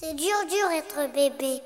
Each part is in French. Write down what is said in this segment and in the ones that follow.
C'est dur, dur être bébé.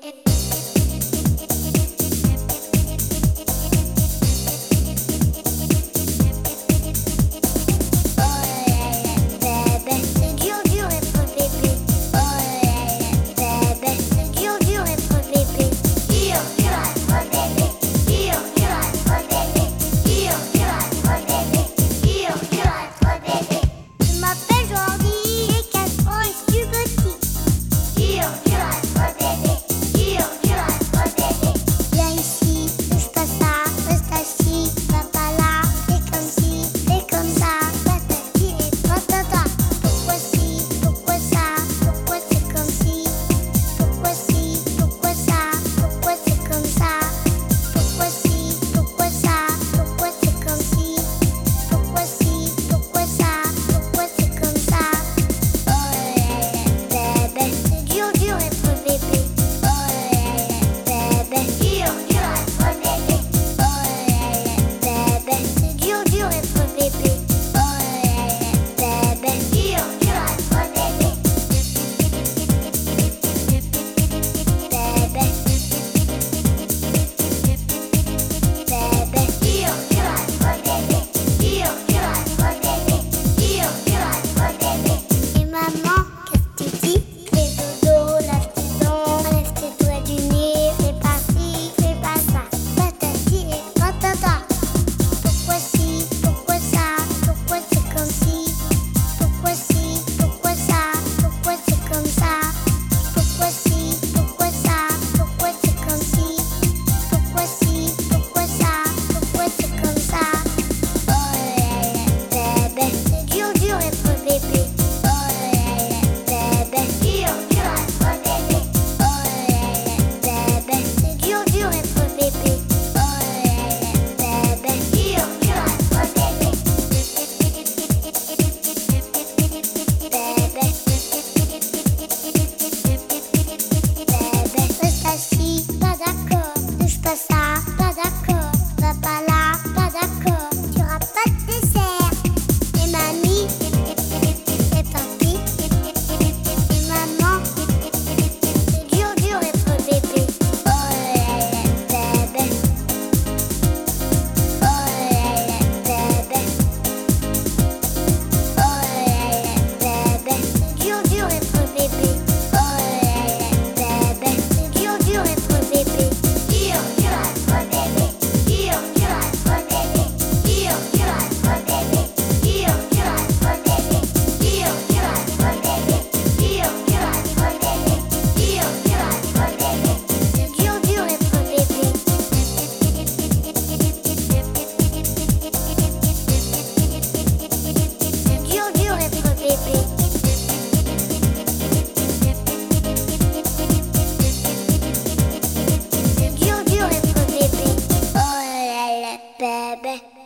べ。